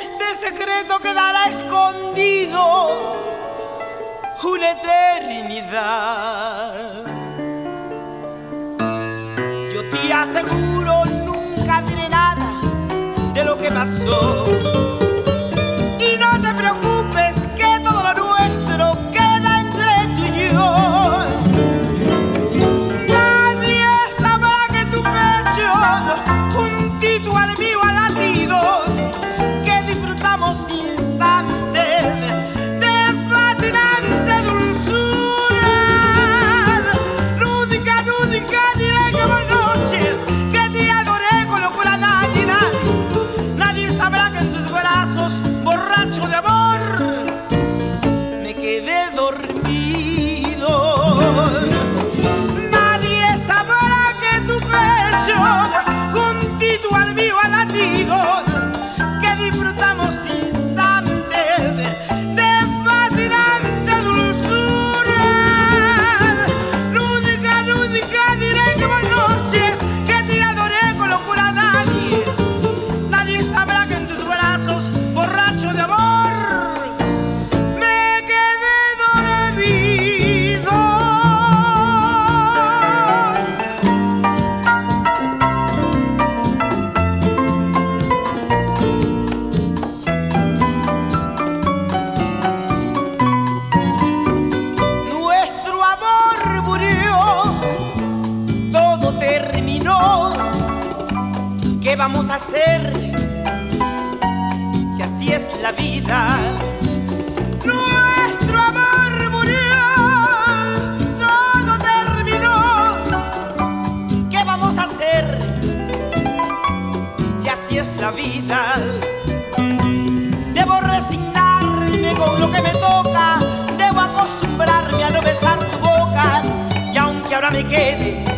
Este secreto quedará escondido una eternidad. Yo te aseguro, nunca diré nada de lo que pasó. ¿Qué vamos a hacer si así es la vida? Nuestro amor murió, todo terminó. ¿Qué vamos a hacer si así es la vida? Debo resignarme con lo que me toca, debo acostumbrarme a no besar tu boca y aunque ahora me quede